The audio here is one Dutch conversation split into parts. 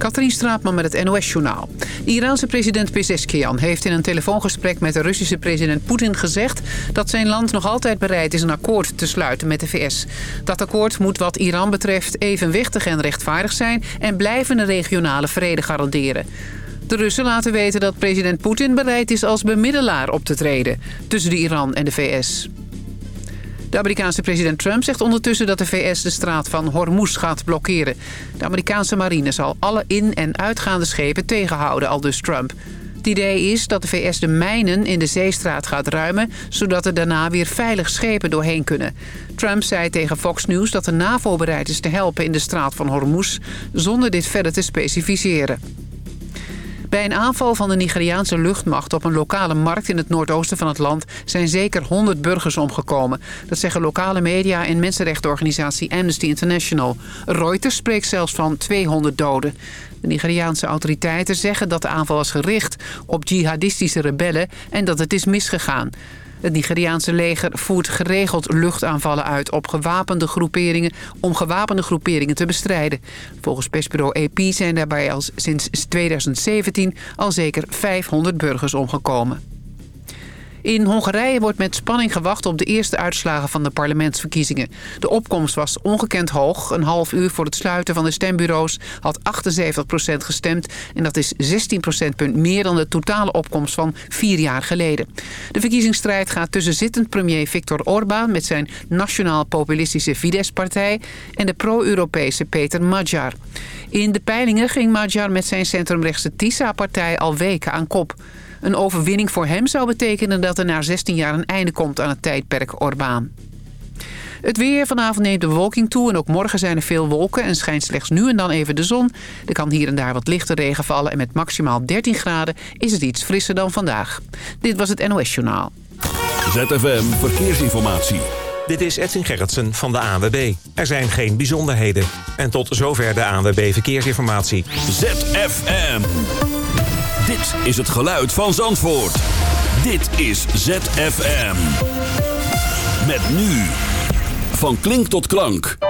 Katrien Straatman met het NOS-journaal. Iraanse president Pezeshkian heeft in een telefoongesprek met de Russische president Poetin gezegd... dat zijn land nog altijd bereid is een akkoord te sluiten met de VS. Dat akkoord moet wat Iran betreft evenwichtig en rechtvaardig zijn... en blijvende regionale vrede garanderen. De Russen laten weten dat president Poetin bereid is als bemiddelaar op te treden... tussen de Iran en de VS. De Amerikaanse president Trump zegt ondertussen dat de VS de straat van Hormuz gaat blokkeren. De Amerikaanse marine zal alle in- en uitgaande schepen tegenhouden, al dus Trump. Het idee is dat de VS de mijnen in de zeestraat gaat ruimen... zodat er daarna weer veilig schepen doorheen kunnen. Trump zei tegen Fox News dat de NAVO bereid is te helpen in de straat van Hormuz... zonder dit verder te specificeren. Bij een aanval van de Nigeriaanse luchtmacht op een lokale markt in het noordoosten van het land zijn zeker 100 burgers omgekomen. Dat zeggen lokale media en mensenrechtenorganisatie Amnesty International. Reuters spreekt zelfs van 200 doden. De Nigeriaanse autoriteiten zeggen dat de aanval was gericht op jihadistische rebellen en dat het is misgegaan. Het Nigeriaanse leger voert geregeld luchtaanvallen uit op gewapende groeperingen om gewapende groeperingen te bestrijden. Volgens persbureau AP zijn daarbij al sinds 2017 al zeker 500 burgers omgekomen. In Hongarije wordt met spanning gewacht op de eerste uitslagen van de parlementsverkiezingen. De opkomst was ongekend hoog. Een half uur voor het sluiten van de stembureaus had 78% gestemd. En dat is 16 procentpunt meer dan de totale opkomst van vier jaar geleden. De verkiezingsstrijd gaat tussen zittend premier Viktor Orbán... met zijn nationaal-populistische Fidesz-partij... en de pro-Europese Peter Magyar. In de peilingen ging Magyar met zijn centrumrechtse TISA-partij al weken aan kop... Een overwinning voor hem zou betekenen dat er na 16 jaar een einde komt aan het tijdperk Orbaan. Het weer. Vanavond neemt de bewolking toe en ook morgen zijn er veel wolken en schijnt slechts nu en dan even de zon. Er kan hier en daar wat lichte regen vallen en met maximaal 13 graden is het iets frisser dan vandaag. Dit was het NOS Journaal. ZFM Verkeersinformatie. Dit is Edwin Gerritsen van de ANWB. Er zijn geen bijzonderheden. En tot zover de ANWB Verkeersinformatie. ZFM. Dit is het geluid van Zandvoort. Dit is ZFM. Met nu. Van klink tot klank.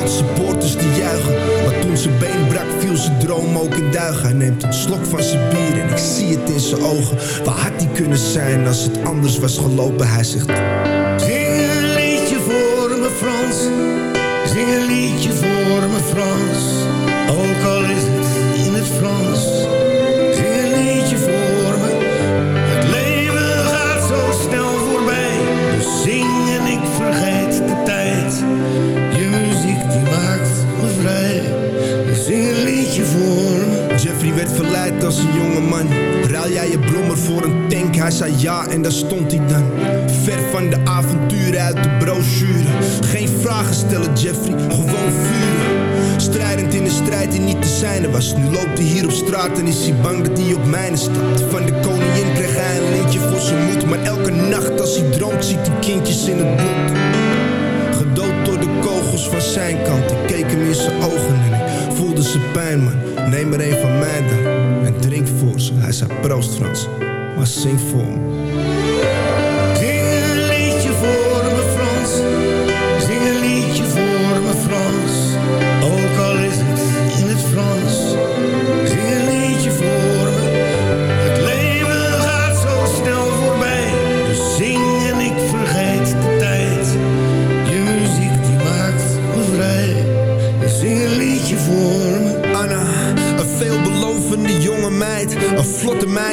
Geld, supporters die juichen. Maar toen zijn been brak, viel zijn droom ook in duigen. Hij neemt een slok van zijn bier en ik zie het in zijn ogen. Waar had hij kunnen zijn als het anders was gelopen? Hij zegt... Zing een liedje voor me Frans, zing een liedje voor me Frans. Ook al als een jonge man. Ruil jij je brommer voor een tank? Hij zei ja en daar stond hij dan. Ver van de avonturen uit de brochure. Geen vragen stellen Jeffrey, gewoon vuren. Strijdend in de strijd die niet te zijne was. Nu loopt hij hier op straat en is hij bang dat hij op mijne stapt. Van de koningin kreeg hij een lintje voor zijn moed. Maar elke nacht als hij droomt ziet hij kindjes in het bloed. Gedood door de kogels van zijn kant. Ik keek hem in zijn ogen en ik voelde zijn pijn, man. Neem er een van mij dan drink voor ze. Hij zei proost Frans, maar zing voor.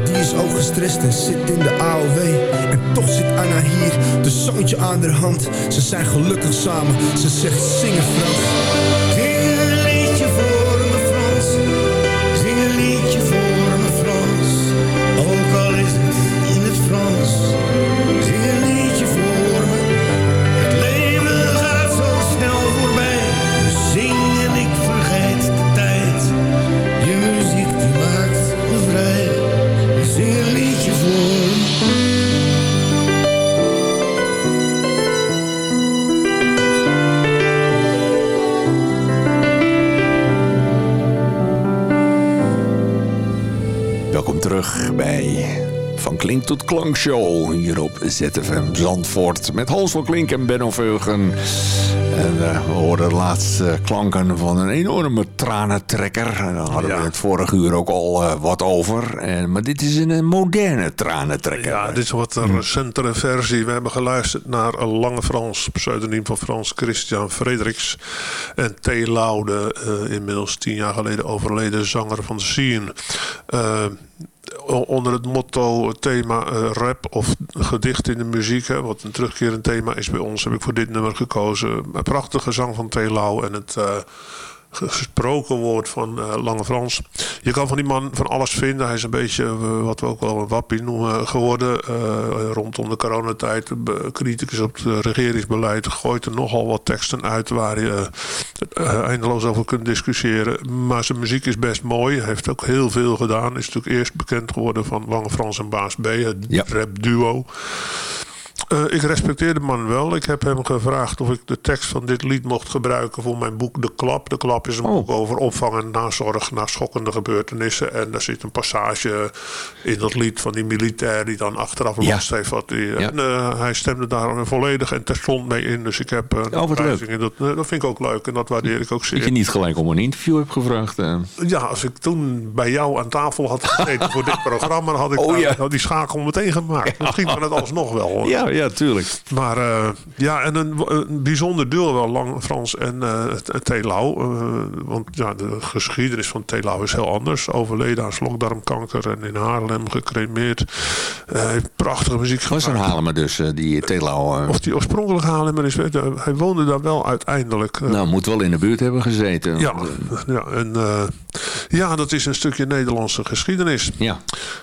is ook gestrest en zit in de AOW. En toch zit Anna hier, de zoontje aan haar hand. Ze zijn gelukkig samen, ze zegt zingen Frans. Terug bij Van Klink tot Klank Show hier op ZFM Zandvoort met Hans van Klink en Benno Veugen. En eh, we hoorden de laatste klanken van een enorme tranentrekker. En daar hadden we het vorige uur ook al eh, wat over. En, maar dit is een, moderne tranentrekker. Ja, dit is wat een recentere versie. We hebben geluisterd naar een Lange Frans, pseudoniem van Frans Christian Frederiks. En T. Laude, eh, inmiddels tien jaar geleden overleden zanger van. Eh, o- onder het motto, het thema eh, rap of gedicht in de muziek, hè, wat een terugkerend thema is bij ons, heb ik voor dit nummer gekozen. Een prachtige zang van T. Lau en het... gesproken woord van eh, Lange Frans. Je kan van die man van alles vinden. Hij is een beetje, eh, wat we ook wel een wappie noemen, geworden. eh, rondom de coronatijd. Criticus op het regeringsbeleid. Gooit er nogal wat teksten uit waar je eindeloos over kunt discussiëren. Maar zijn muziek is best mooi. Hij heeft ook heel veel gedaan. Is natuurlijk eerst bekend geworden van Lange Frans en Baas B. Het Ja. rap duo. Eh, ik respecteer de man wel. Ik heb hem gevraagd of ik de tekst van dit lied mocht gebruiken voor mijn boek De Klap. De Klap is een Oh. boek over opvang en nazorg na schokkende gebeurtenissen. En daar zit een passage in dat lied van die militair die dan achteraf Ja. last heeft. Wat die, Ja. en, eh, hij stemde daar volledig en terstond mee in. Dus ik heb Oh, wijziging. Dat, dat vind ik ook leuk en dat waardeer ik ook Dat je zeer. niet gelijk om een interview hebt gevraagd. Ja, als ik toen bij jou aan tafel had gezeten voor dit programma, had ik Oh, ja. had die schakel meteen gemaakt. Misschien kan het alsnog wel. hoor. Ja, ja, tuurlijk. Maar eh, ja, en een, een bijzonder duo wel, Lang Frans en eh het- Telau. Eh, want ja, de geschiedenis van Telau is heel anders. Overleden aan slokdarmkanker en in Haarlem gecremeerd. Eh, Hij heeft prachtige muziek Was gemaakt. een Haarlemmer dus, eh, die Telau. eh, Of die oorspronkelijk Haarlemmer is, weet ik, hij woonde daar wel uiteindelijk. Eh, nou, moet wel in de buurt hebben gezeten. ja, ja, en, eh, ja, dat is een stukje Nederlandse geschiedenis. Ja.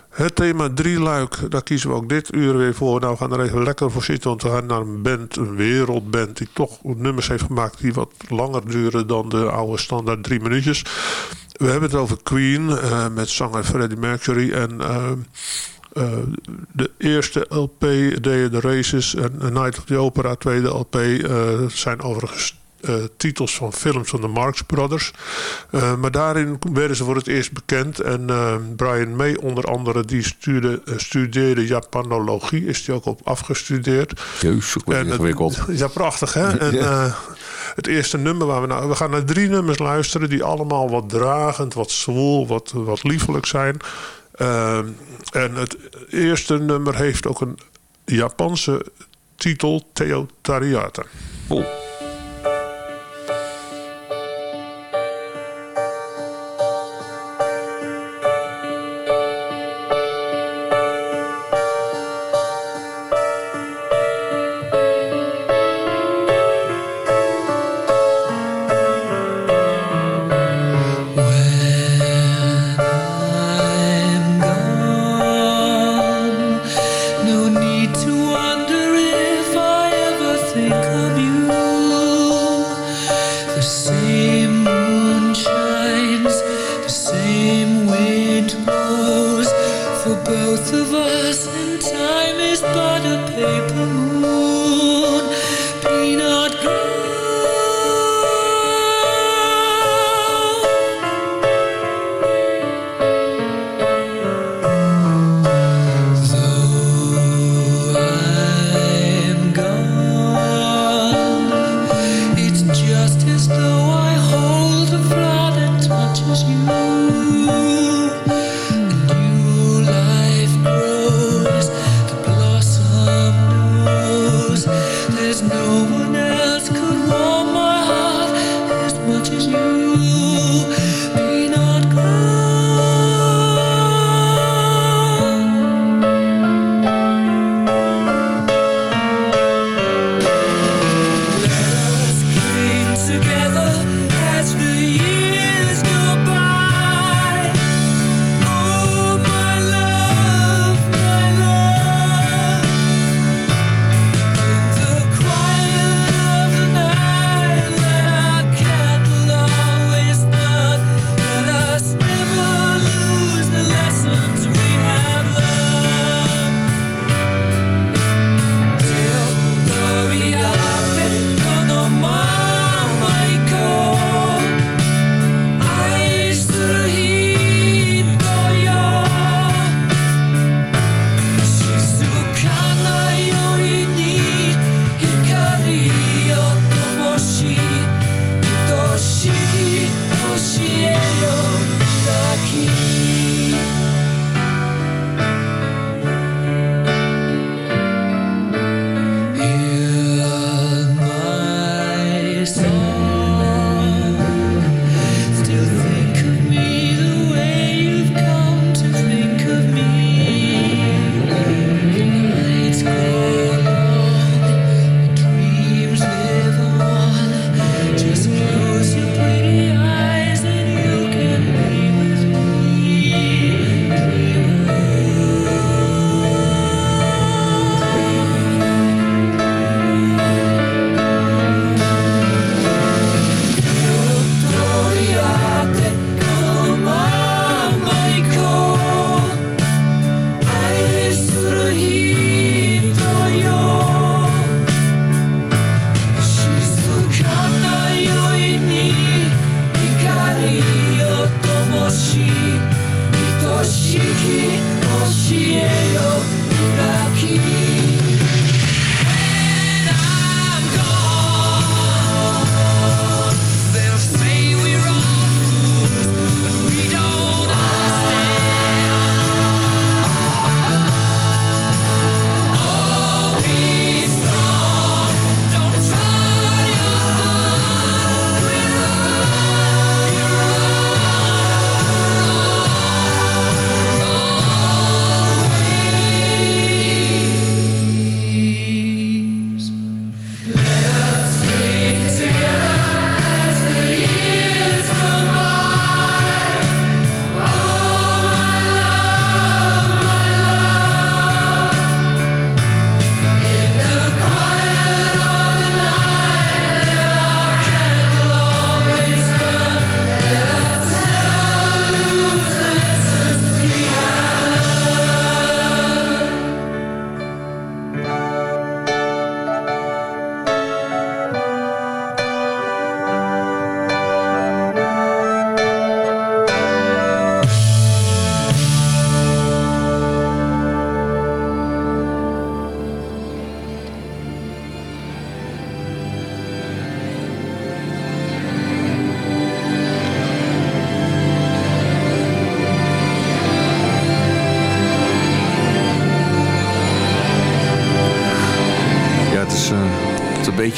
Het thema drieluik, daar kiezen we ook dit uur weer voor. Nou, we gaan er even lekker voor zitten, want we gaan naar een band, een wereldband... die toch nummers heeft gemaakt die wat langer duren dan de oude standaard drie minuutjes. We hebben het over Queen eh, met zanger Freddie Mercury en... eh, eh, de eerste LP, Day the Races en Night of the Opera, tweede LP, zijn overigens eh, titels van films van de Marx Brothers. Eh, maar daarin werden ze voor het eerst bekend. En eh, Brian May onder andere, die stuurde, studeerde Japanologie. Is die ook op afgestudeerd. Het- ingewikkeld. ja, prachtig hè. En, het eerste nummer waar we nou... We gaan naar drie nummers luisteren die allemaal wat dragend, wat zwoel, wat, wat liefelijk zijn. En het eerste nummer heeft ook een Japanse titel, Theotariata. Oh.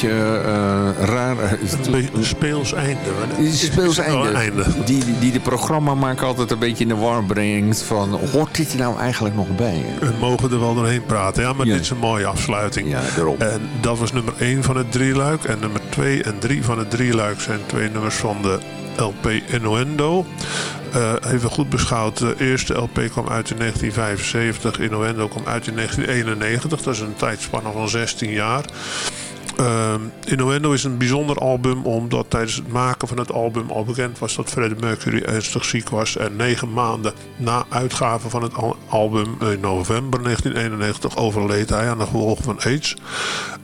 Beetje uh, raar. Een speels einde. Speels einde. Die, die de programmamaker altijd een beetje in de war brengt. Van, hoort dit er nou eigenlijk nog bij? We mogen er wel doorheen praten. Ja, maar dit is een mooie afsluiting. Ja, daarom. En dat was nummer 1 van het drieluik. En nummer 2 en 3 van het drieluik zijn twee nummers van de LP Innuendo. Uh, even goed beschouwd, de eerste LP kwam uit in 1975, Innuendo kwam uit in 1991. Dat is een tijdspanne van 16 jaar. Uh, Innuendo is een bijzonder album omdat tijdens het maken van het album al bekend was dat Freddie Mercury ernstig ziek was. En negen maanden na uitgave van het album in november 1991 overleed hij aan de gevolgen van AIDS.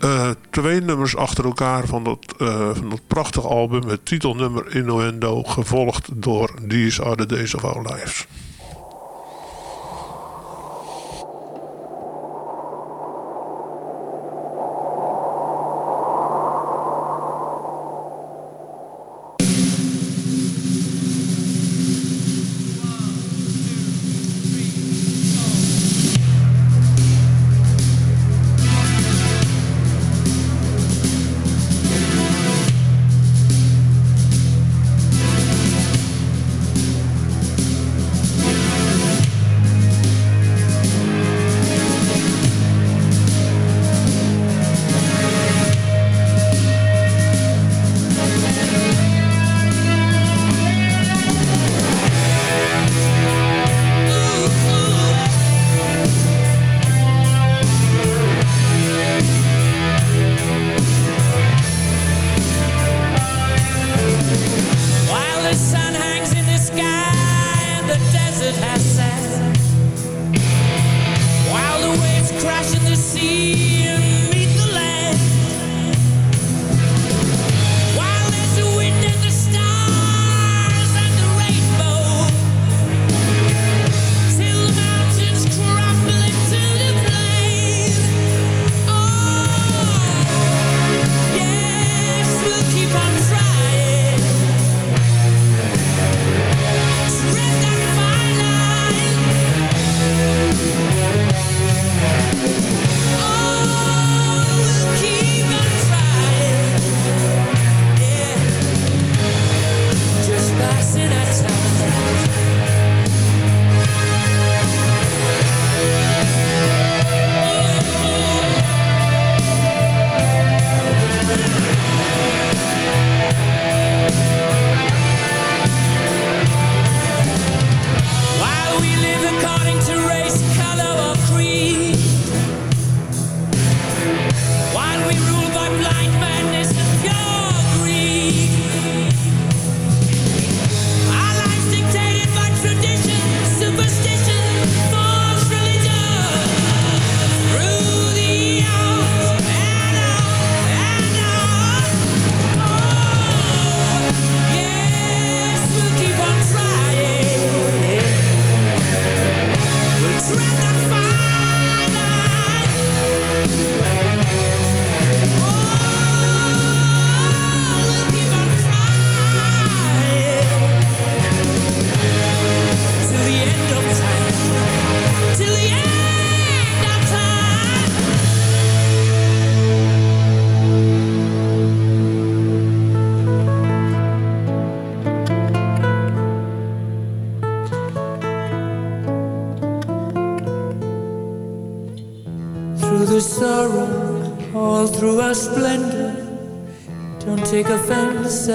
Uh, twee nummers achter elkaar van dat, uh, van dat prachtige album, het titelnummer Innuendo, gevolgd door These Are The Days of Our Lives.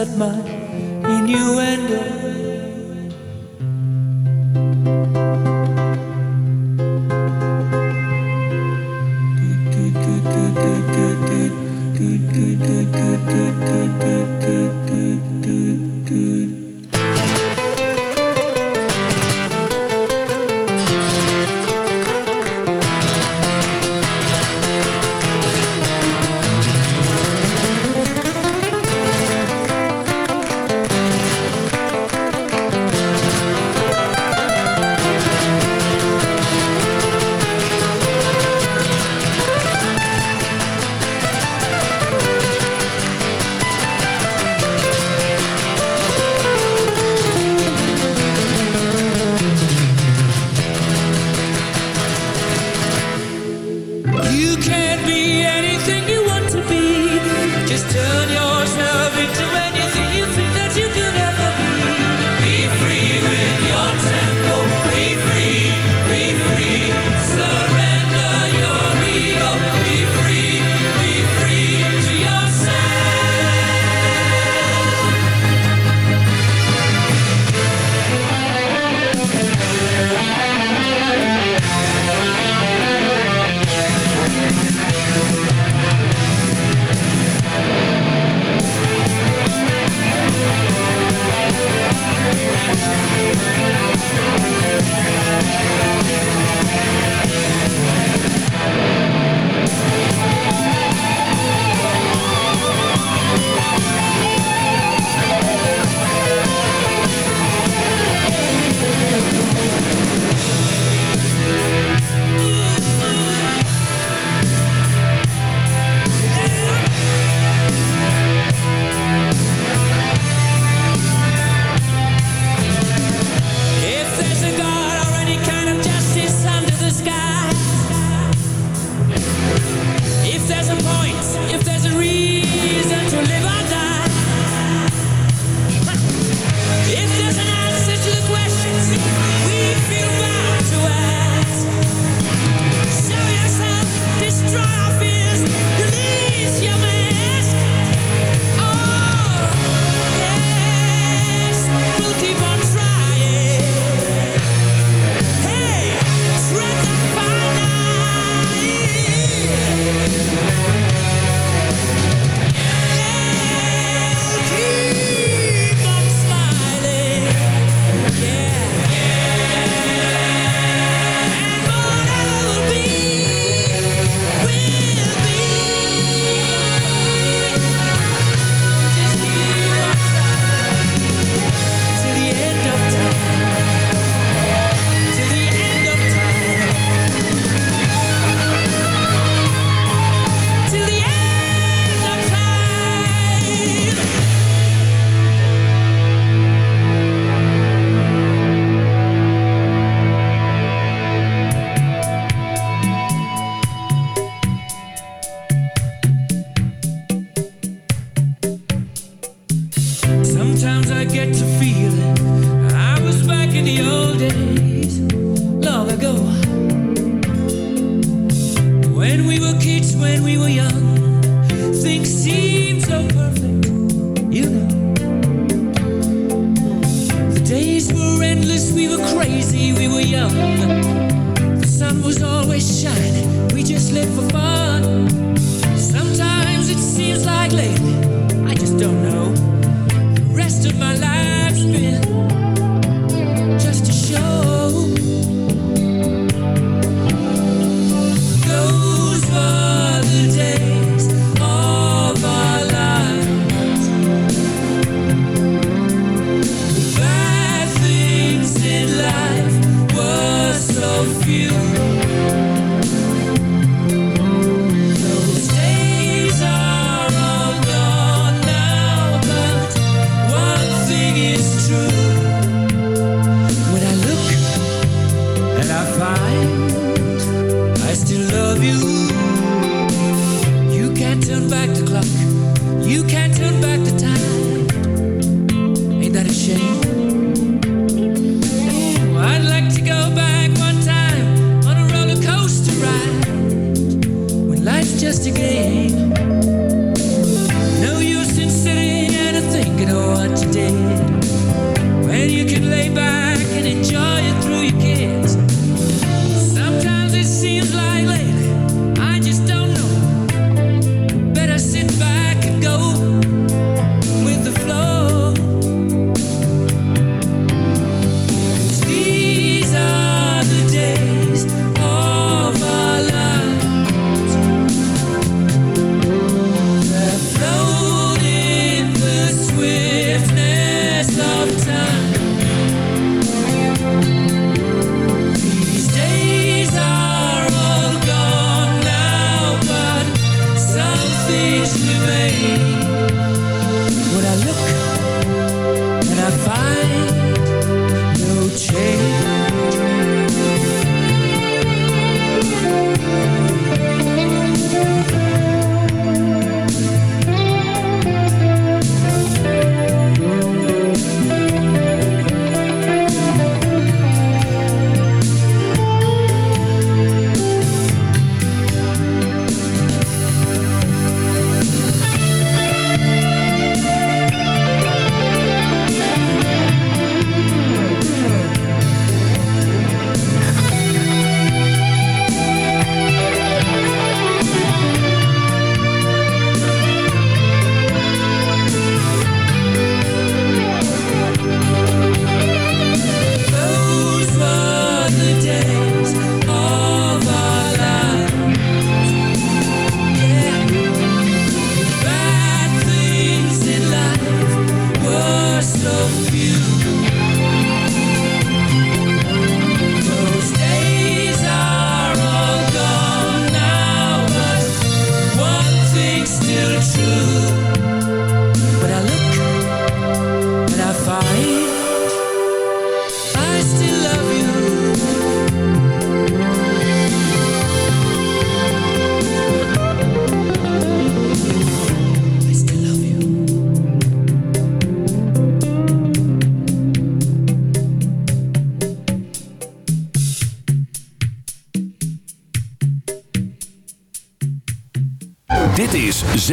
My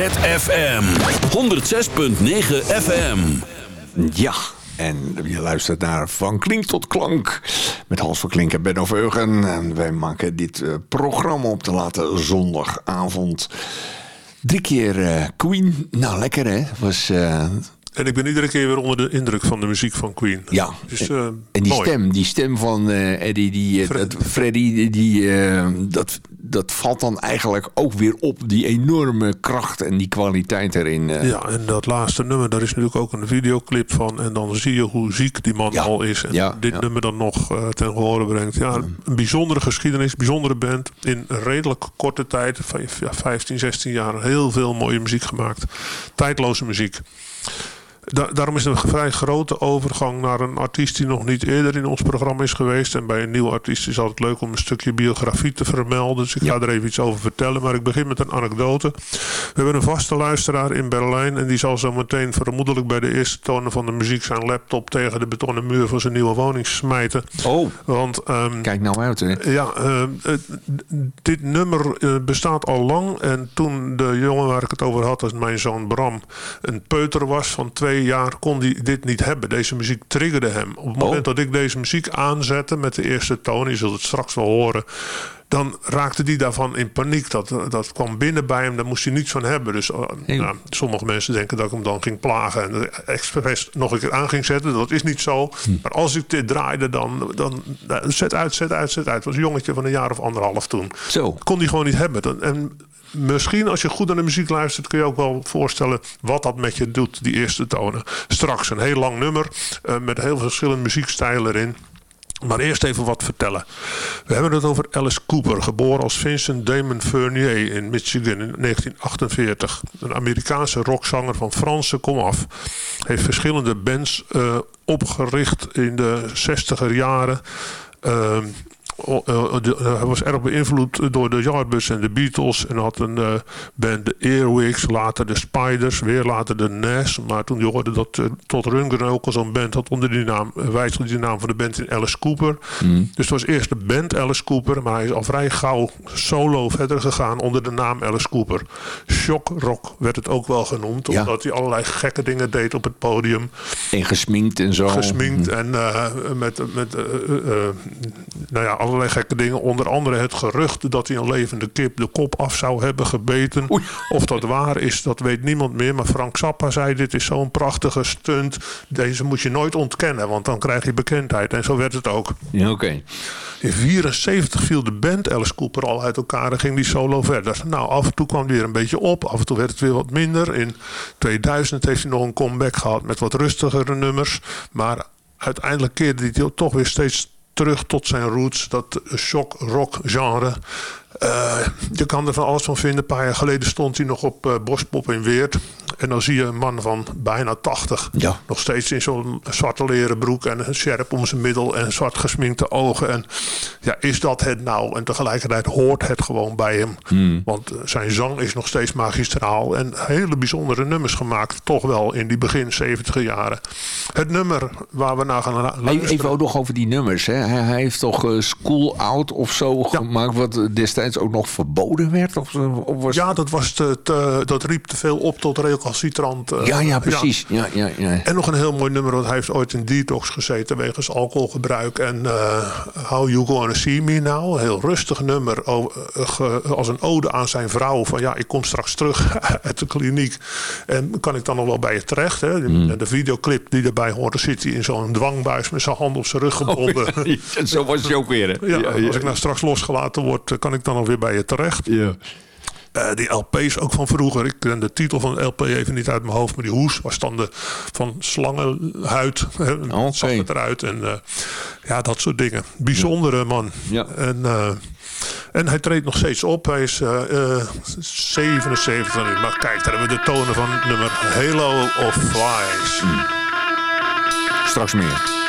ZFM 106.9 FM. Ja, en je luistert naar Van Klink tot Klank met Hans van Klink en Benno Veugen. En wij maken dit eh, programma op de late zondagavond. Drie keer eh, Queen. Nou, lekker hè? Was, eh, En ik ben iedere keer weer onder de indruk van de muziek van Queen. ja, Dus, en die mooi. stem, die stem van eh, Eddie, die, eh, Fred- dat, Freddy, die, dat, dat valt dan eigenlijk ook weer op. Die enorme kracht en die kwaliteit erin. Ja, en dat laatste nummer, daar is natuurlijk ook een videoclip van. En dan zie je hoe ziek die man Ja. al is. En Ja, dit ja. nummer dan nog ten gehore brengt. Ja, een bijzondere geschiedenis, bijzondere band. In een redelijk korte tijd, vijf- ja, 15, 16 jaar, heel veel mooie muziek gemaakt. Tijdloze muziek. Da- daarom is het een vrij grote overgang naar een artiest die nog niet eerder in ons programma is geweest. En bij een nieuwe artiest is het altijd leuk om een stukje biografie te vermelden. Dus ik ga er even iets over vertellen. Maar ik begin met een anekdote. We hebben een vaste luisteraar in Berlijn. En die zal zo meteen vermoedelijk bij de eerste tonen van de muziek zijn laptop tegen de betonnen muur van zijn nieuwe woning smijten. Oh, Want ehm, kijk nou uit, hè. ja, eh, het- dit nummer eh, bestaat al lang. En toen de jongen waar ik het over had, dat is mijn zoon Bram, een peuter was van twee jaar, kon hij dit niet hebben. Deze muziek triggerde hem. Op het moment dat ik deze muziek aanzette met de eerste toon, je zult het straks wel horen. Dan raakte hij daarvan in paniek. Dat, dat kwam binnen bij hem, daar moest hij niets van hebben. Dus eh, nou, sommige mensen denken dat ik hem dan ging plagen en expres nog een keer aan ging zetten. Dat is niet zo. Maar als ik dit draaide, dan, dan nou, zet uit, zet uit, zet uit. Het was een jongetje van een jaar of anderhalf toen. Zo. Kon hij gewoon niet hebben. En misschien als je goed naar de muziek luistert, kun je ook wel voorstellen wat dat met je doet, die eerste tonen. Straks een heel lang nummer eh, met heel verschillende muziekstijlen erin. Maar eerst even wat vertellen. We hebben het over Alice Cooper, geboren als Vincent Damon Fournier in Michigan in 1948. Een Amerikaanse rockzanger van Franse komaf. Heeft verschillende bands eh, opgericht in de 60er jaren. Ehm, eh, eh, hij was erg beïnvloed door de Yardbirds en de Beatles. En had een eh, band, de Earwigs, later de Spiders, weer later de Nas. Maar toen die hoorde dat Todd Rundgren ook al zo'n band had onder die naam, wijzigde die naam van de band in Alice Cooper. Dus het was eerst de band Alice Cooper, maar hij is al vrij gauw solo verder gegaan onder de naam Alice Cooper. Shock Rock werd het ook wel genoemd, Ja. omdat hij allerlei gekke dingen deed op het podium En gesminkt en zo. gesminkt en eh, met, met eh, eh, eh, nou ja, allerlei gekke dingen. Onder andere het gerucht dat hij een levende kip de kop af zou hebben gebeten. Of dat waar is, dat weet niemand meer. Maar Frank Zappa zei, dit is zo'n prachtige stunt. Deze moet je nooit ontkennen, want dan krijg je bekendheid. En zo werd het ook. Ja, oké. In 1974 viel de band Alice Cooper al uit elkaar en ging die solo verder. Nou, af en toe kwam hij weer een beetje op. Af en toe werd het weer wat minder. In 2000 heeft hij nog een comeback gehad met wat rustigere nummers. Maar uiteindelijk keerde hij toch weer steeds terug tot zijn roots. Dat shock rock genre. Eh, je kan er van alles van vinden. Een paar jaar geleden stond hij nog op eh Bospop in Weert. En dan zie je een man van bijna 80. Ja. Nog steeds in zo'n zwarte leren broek en een sjerp om zijn middel en zwart gesminkte ogen. En ja, is dat het nou? En tegelijkertijd hoort het gewoon bij hem. Want eh, zijn zang is nog steeds magistraal. En hele bijzondere nummers gemaakt. Toch wel in die begin 70 jaren. Het nummer waar we naar gaan luisteren. Even ook nog over die nummers. Hè. Hij, hij heeft toch School Out of zo gemaakt, wat eh, destijds ook nog verboden werd? Of, eh, of was... Ja, dat, was te, te- dat riep te veel op tot recalcitrant. eh, ja, ja, precies. Ja. Ja, ja, En nog een heel mooi nummer, want hij heeft ooit in detox gezeten wegens alcoholgebruik. En eh, How You Gonna See Me Now, een heel rustig nummer. als een ode aan zijn vrouw. Van ja, ik kom straks terug uit de kliniek. En kan ik dan nog wel bij je terecht? Hè? De, de videoclip die erbij hoort, dan zit hij in zo'n dwangbuis met zijn hand op zijn rug gebonden. Ja, Zo was het ook weer. Hè. Ja, als ik nou straks losgelaten word, kan ik dan weer bij je terecht. Ja. Eh, die LP's ook van vroeger. Ik ken de titel van de LP even niet uit mijn hoofd. Maar die hoes was dan de, van slangenhuid. hè, Oké. Zag het eruit. En eh, ja, dat soort dingen. Bijzondere man. Ja. En, eh, en hij treedt nog steeds op. Hij is eh, eh, 77 nu. Maar kijk, daar hebben we de tonen van nummer Halo of Flies. Straks meer.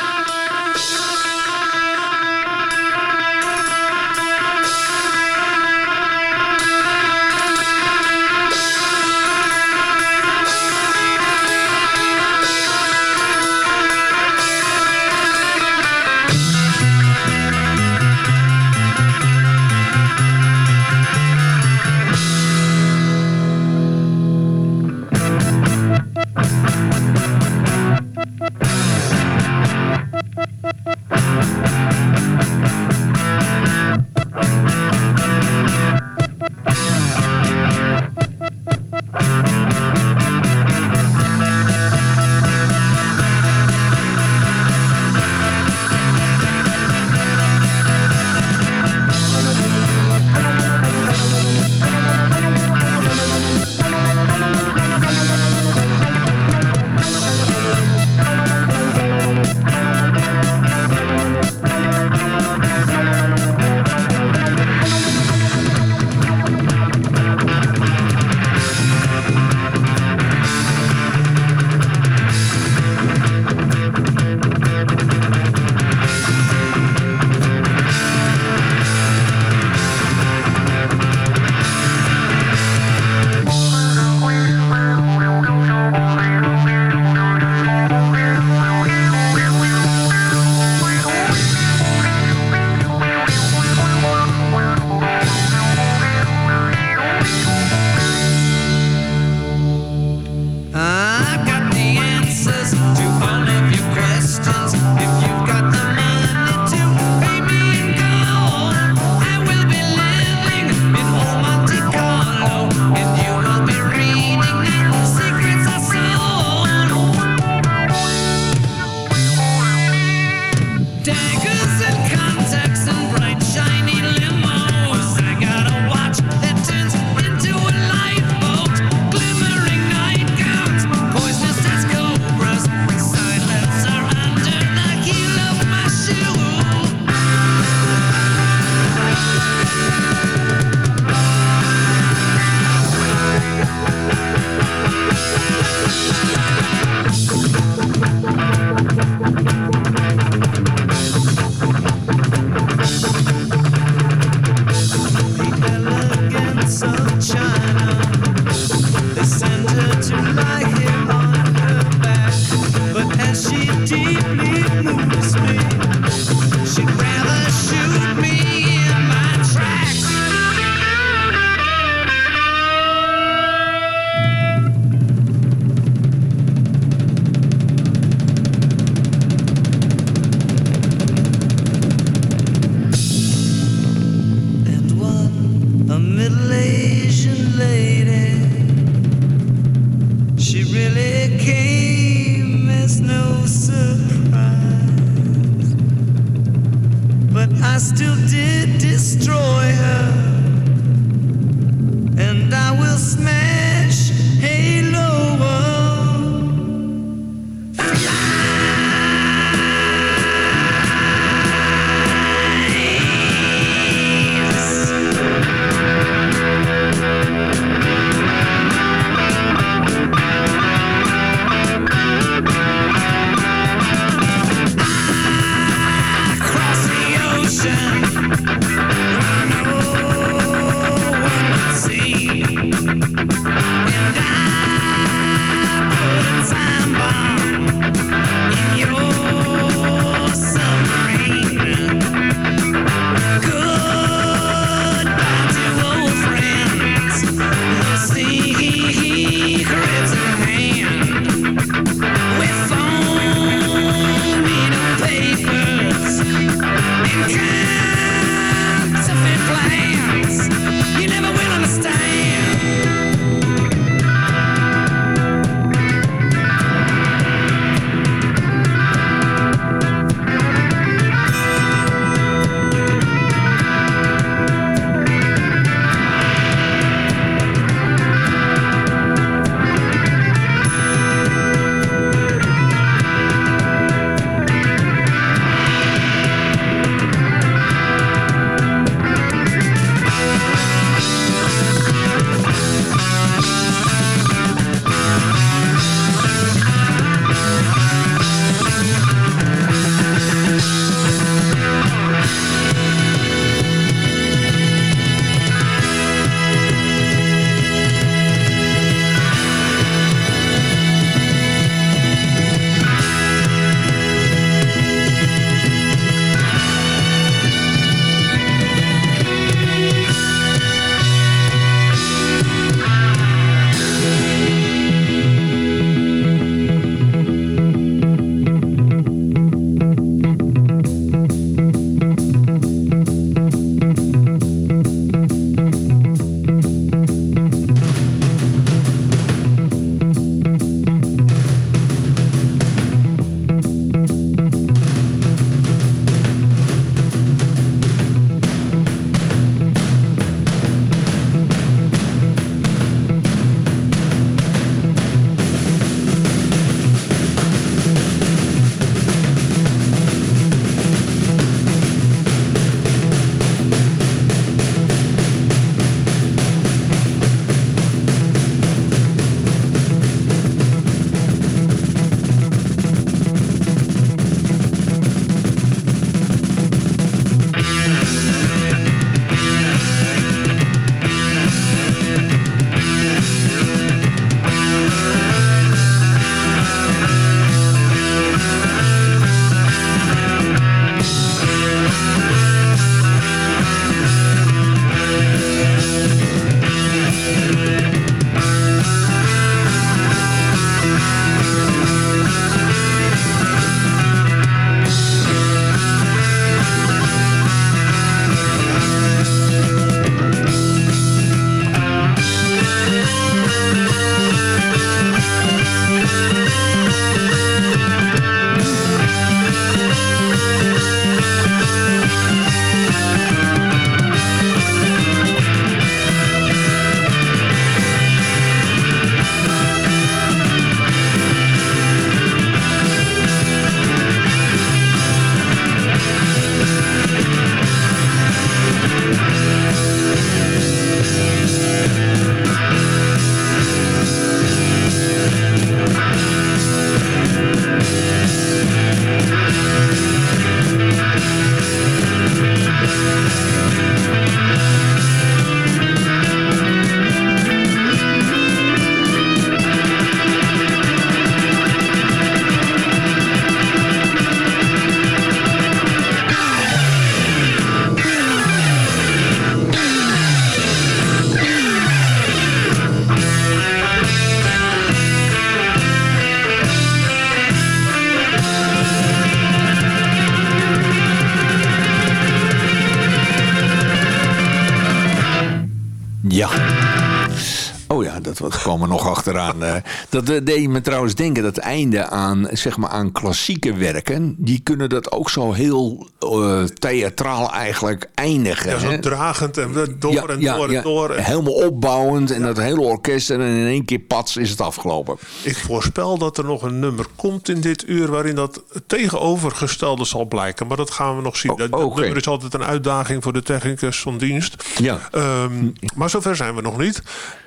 Dat kwam er nog achteraan. eh. dat eh, deed me trouwens denken dat einde aan, zeg maar, aan klassieke werken... die kunnen dat ook zo heel eh, theatraal eigenlijk eindigen. Ja, zo dragend en door en door en ja. door. En Helemaal opbouwend en dat hele orkest en in één keer pats is het afgelopen. ik voorspel dat er nog een nummer komt in dit uur... waarin dat tegenovergestelde zal blijken. Maar dat gaan we nog zien. Oh, dat, nummer is altijd een uitdaging voor de technicus van dienst. Ja. Ehm, maar zover zijn we nog niet.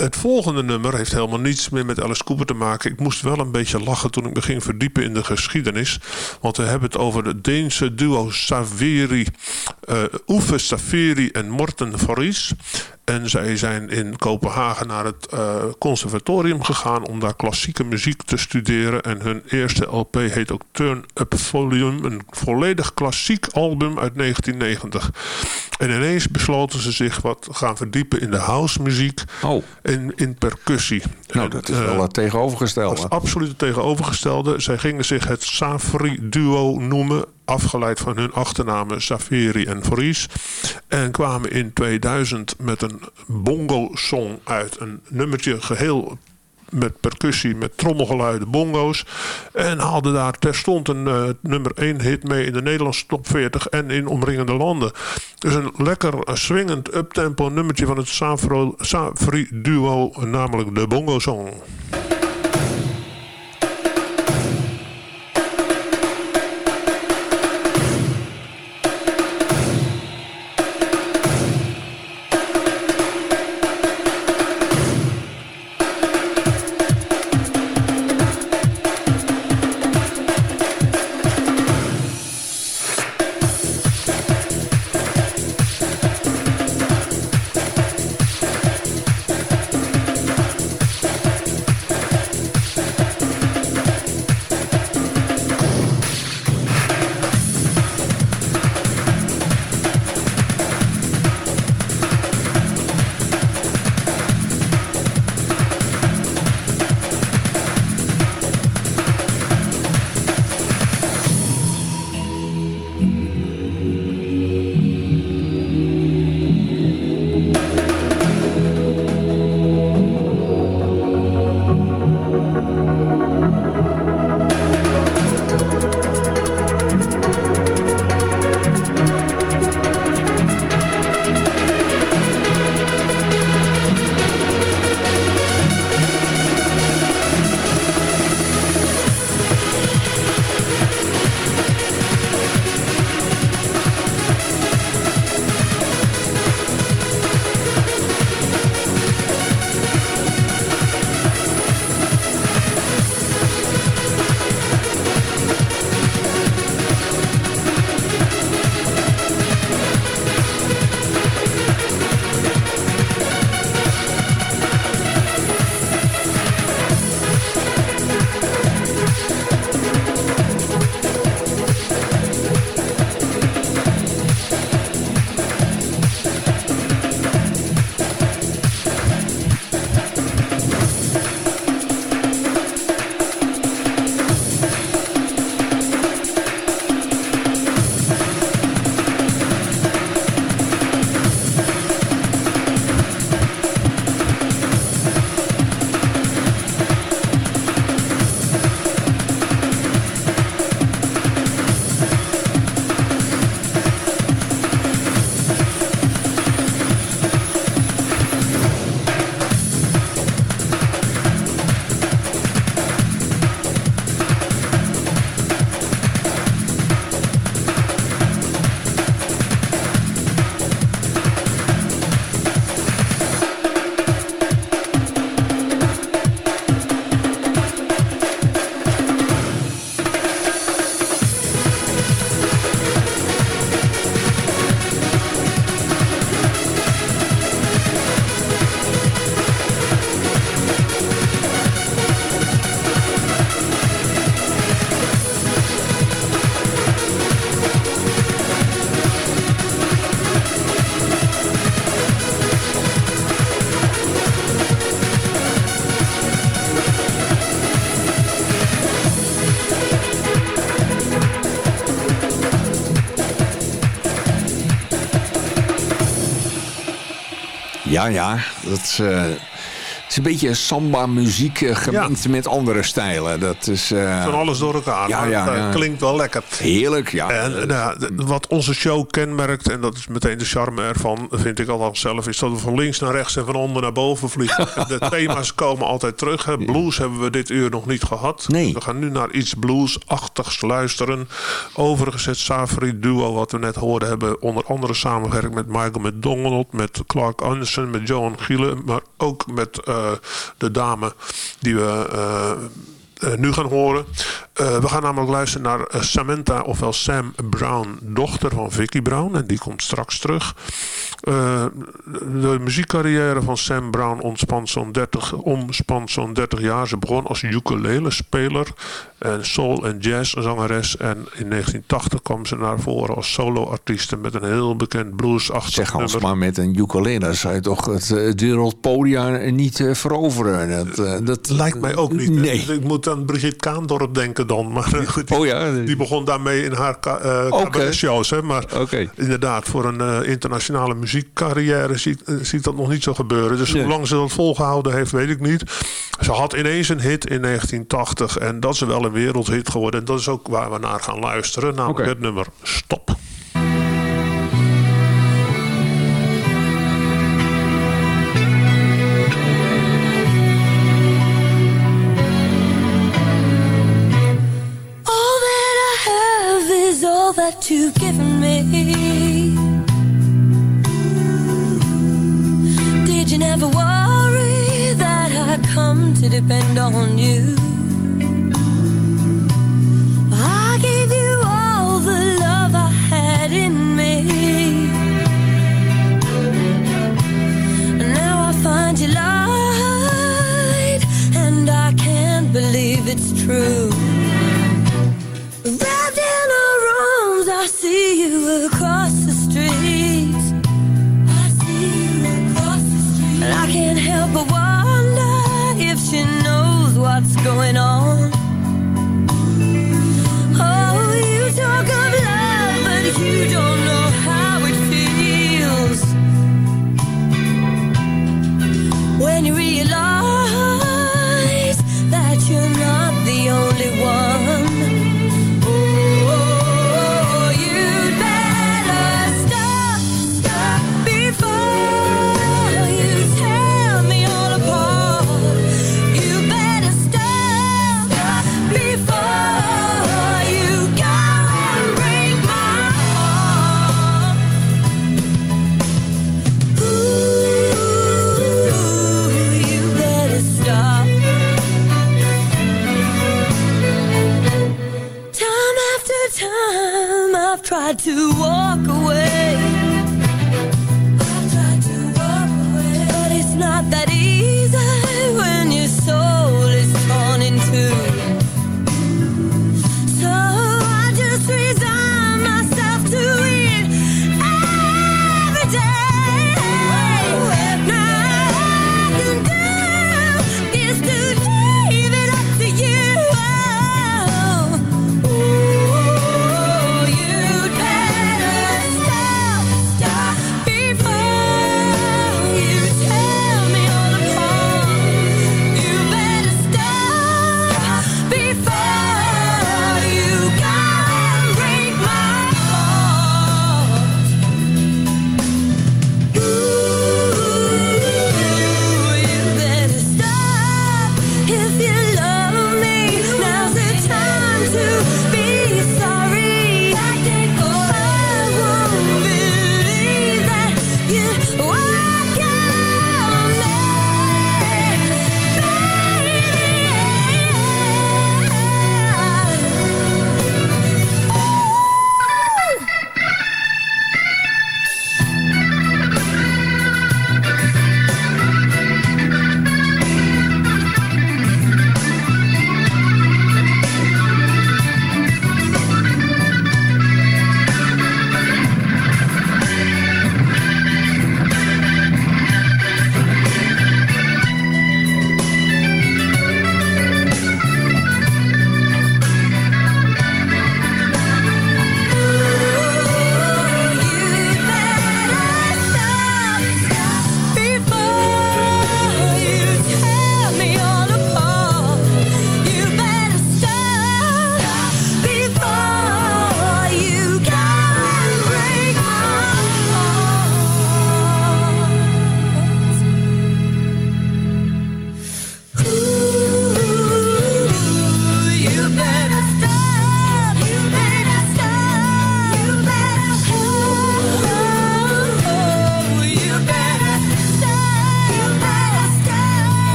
Het volgende nummer heeft helemaal niets meer met Alice Cooper te maken. Ik moest wel een beetje lachen toen ik me ging verdiepen in de geschiedenis. Want we hebben het over de Deense duo Saveri, eh Oefe Saveri en Morten Vries. En zij zijn in Kopenhagen naar het eh, conservatorium gegaan om daar klassieke muziek te studeren. En hun eerste LP heet ook Turn Up Volume, een volledig klassiek album uit 1990. En ineens besloten ze zich wat gaan verdiepen in de housemuziek Oh. en in percussie. Nou, dat is eh, wel het dat tegenovergestelde. is absoluut het tegenovergestelde. Zij gingen zich het Safri Duo noemen, afgeleid van hun achternamen Safiri en Vries. En kwamen in 2000 met een bongo-song uit. Een nummertje geheel met percussie, met trommelgeluiden, bongo's. En haalden daar terstond een eh, nummer 1 hit mee in de Nederlandse top 40 en in omringende landen. Dus een lekker eh, swingend uptempo nummertje van het Safri duo, namelijk de Bongo Song. Ja, ja. Dat is, eh, is een beetje samba-muziek eh, gemengd met andere stijlen. Dat is... eh, Van alles door elkaar. Ja, ja, het, ja. klinkt wel lekker. Heerlijk, ja. En nou ja, d- wat onze show kenmerkt, en dat is meteen de charme ervan, vind ik althans zelf, is dat we van links naar rechts en van onder naar boven vliegen. En de thema's komen altijd terug. Hè. Blues hebben we dit uur nog niet gehad. Nee. We gaan nu naar iets bluesachtigs luisteren. Overigens het Safari duo wat we net hoorden hebben onder andere samengewerkt met Michael McDonald, met Clark Anderson, met Joan Gielen, maar ook met eh, de dame die we eh, eh, nu gaan horen. Eh, we gaan namelijk luisteren naar eh, Samantha, ofwel Sam Brown, dochter van Vicky Brown. En die komt straks terug. Eh, de muziekcarrière van Sam Brown ontspant zo'n 30, omspant zo'n 30 jaar. Ze begon als ukulele-speler en soul- en jazz-zangeres. En in 1980 kwam ze naar voren als solo-artieste met een heel bekend bluesachtig Zeg nummer. maar met een ukulele zou je toch het, eh, wereldpodium niet eh, veroveren. Dat, eh, dat Lijkt mij ook niet. Nee. Ik moet aan Brigitte Kaandorp denken dan. Maar eh, die, Oh ja. die begon daarmee in haar ka- eh cabaretshows. Maar inderdaad, voor een eh, internationale muziekcarrière zie, eh, zie ik dat nog niet zo gebeuren. Dus Nee. hoe lang ze dat volgehouden heeft, weet ik niet. Ze had ineens een hit in 1980 en dat is wel een wereldhit geworden. En dat is ook waar we naar gaan luisteren. Namelijk het nummer Stop. Going on.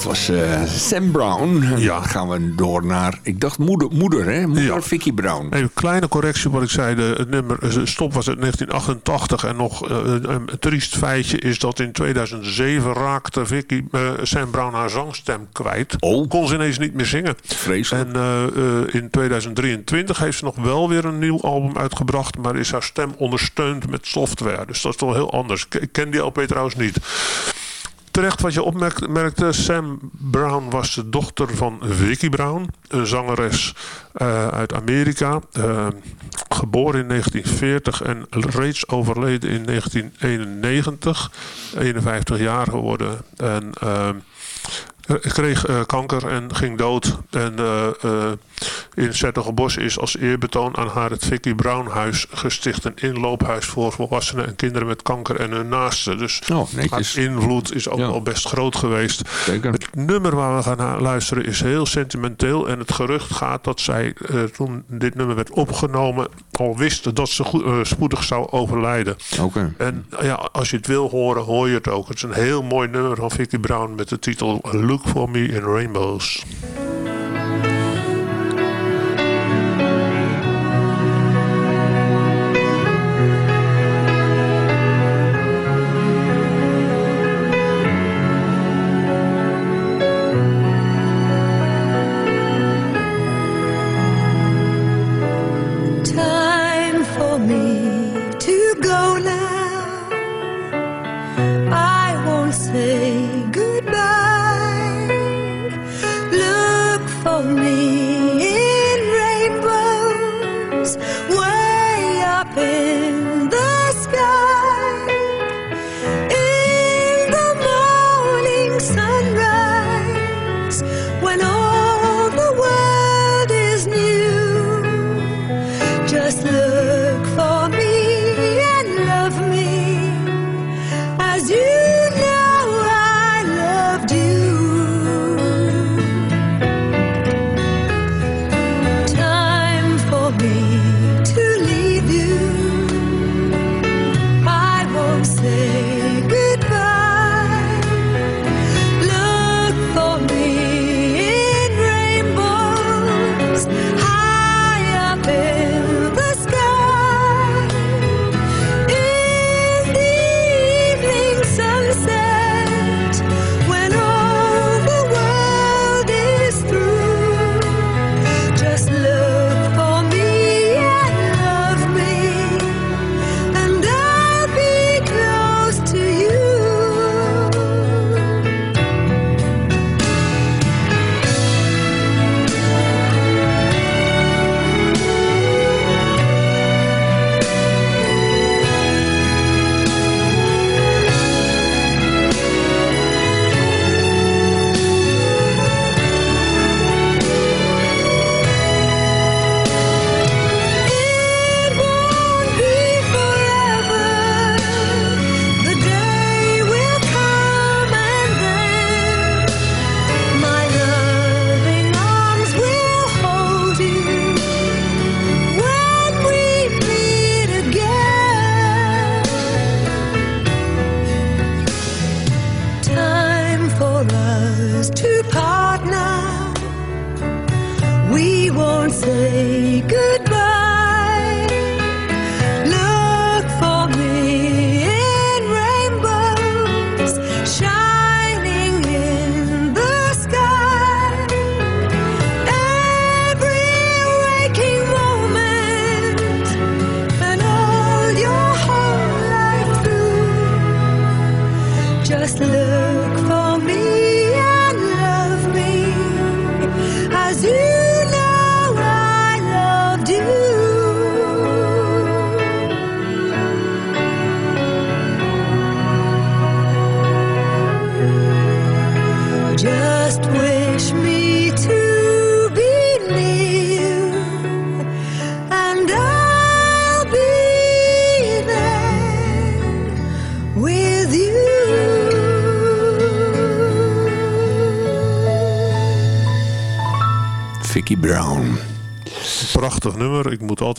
Dat was eh, Sam Brown. En Ja. Dan gaan we door naar, ik dacht moeder, moeder hè? Moeder Ja. Vicky Brown. Even een kleine correctie wat ik zei. De, het nummer eh, Stop was uit 1988. En nog eh, een, triest feitje is dat in 2007 raakte Vicky, Sam Brown haar zangstem kwijt. Oh. Kon ze ineens niet meer zingen. Vreselijk. En in 2023 heeft ze nog wel weer een nieuw album uitgebracht. Maar is haar stem ondersteund met software. Dus dat is toch heel anders. Ik ken die LP trouwens niet. Terecht wat je opmerkte, Sam Brown was de dochter van Vicky Brown. Een zangeres eh, uit Amerika. eh, geboren in 1940 en reeds overleden in 1991. 51 jaar geworden. En eh, kreeg kanker en ging dood. En in Zettergebos is als eerbetoon aan haar het Vicky Brown Huis gesticht. Een inloophuis voor volwassenen en kinderen met kanker en hun naasten. Dus Oh, haar invloed is ook Ja. wel best groot geweest. Zeker. Het nummer waar we gaan luisteren is heel sentimenteel. En het gerucht gaat dat zij eh, toen dit nummer werd opgenomen... al wist dat ze goed- eh, spoedig zou overlijden. Oké. En ja, als je het wil horen, hoor je het ook. Het is een heel mooi nummer van Vicky Brown met de titel Look for Me in Rainbows. Say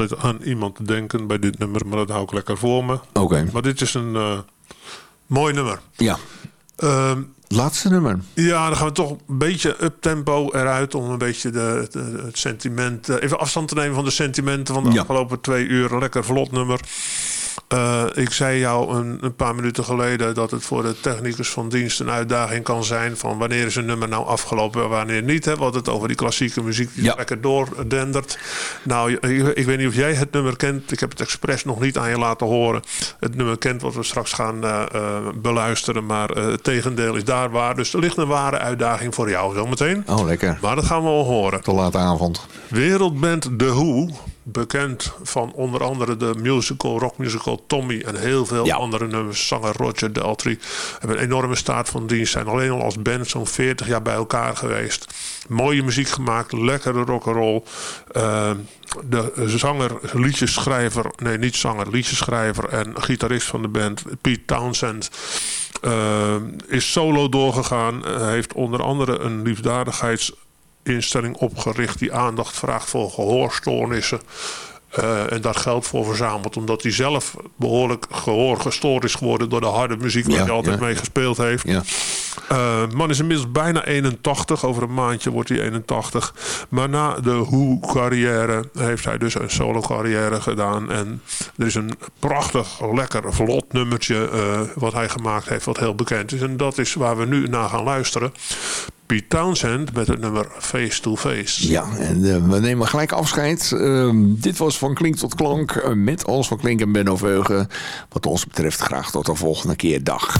altijd aan iemand denken bij dit nummer, maar dat hou ik lekker voor me. Oké. Maar dit is een eh, mooi nummer. Ja. Ehm, laatste nummer. Ja, dan gaan we toch een beetje up-tempo eruit... om een beetje de, de- het sentiment... eh, even afstand te nemen van de sentimenten van de Ja. afgelopen twee uur. Een lekker vlot nummer. Eh, ik zei jou een, een paar minuten geleden... dat het voor de technicus van dienst een uitdaging kan zijn... van wanneer is een nummer nou afgelopen en wanneer niet. Hè? Want het over die klassieke muziek die Ja. lekker doordendert. Nou, ik, ik weet niet of jij het nummer kent. Ik heb het expres nog niet aan je laten horen. Het nummer kent wat we straks gaan eh, eh, beluisteren. Maar het tegendeel is daar waar. Dus er ligt een ware uitdaging voor jou zometeen. Oh, lekker. Maar dat gaan we wel horen. Te late avond. Wereldband The Who, bekend van onder andere de musical, rockmusical Tommy en heel veel Ja. andere nummers. Zanger Roger Daltrey hebben een enorme staat van dienst. Zijn alleen al als band zo'n 40 jaar bij elkaar geweest. Mooie muziek gemaakt, lekkere rock'n'roll. Eh, de zanger, liedjeschrijver, nee niet zanger, liedjeschrijver en gitarist van de band, Pete Townsend. eh, is solo doorgegaan. Heeft onder andere een liefdadigheidsinstelling opgericht die aandacht vraagt voor gehoorstoornissen. Eh, en daar geld voor verzameld. Omdat hij zelf behoorlijk gehoor gestoord is geworden door de harde muziek waar Ja, hij altijd ja. mee gespeeld heeft. Ja. Eh, man is inmiddels bijna 81. Over een maandje wordt hij 81. Maar na de Who-carrière heeft hij dus een solo-carrière gedaan. En er is een prachtig, lekker, vlot nummertje eh, wat hij gemaakt heeft, wat heel bekend is. En dat is waar we nu naar gaan luisteren. Pete Townsend met het nummer Face to Face. Ja, en eh, we nemen gelijk afscheid. Ehm, dit was Van Klink tot Klank met Als van Klink en Benno Veugen. Wat ons betreft graag tot de volgende keer. Dag.